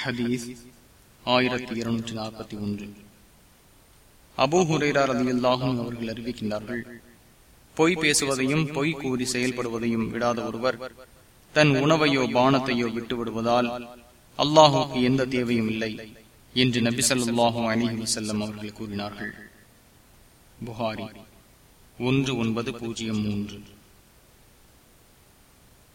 ஹதீஸ் ஆயிரத்தி இருநூற்றி நாற்பத்தி ஒன்று. அபூ ஹுரேரார் அவர்கள் அறிவிக்கின்றார்கள் பொய் பேசுவதையும் பொய் கூறி செயல்படுவதையும் விடாத ஒருவர் தன் உணவையோ பானத்தையோ விட்டு விடுவதால் அல்லாஹுக்கு எந்த தேவையும் இல்லை என்று நபி சொல்லாஹும் அலிஹி செல்லம் அவர்கள் கூறினார்கள். புகாரி ஒன்று ஒன்பது பூஜ்ஜியம் மூன்று.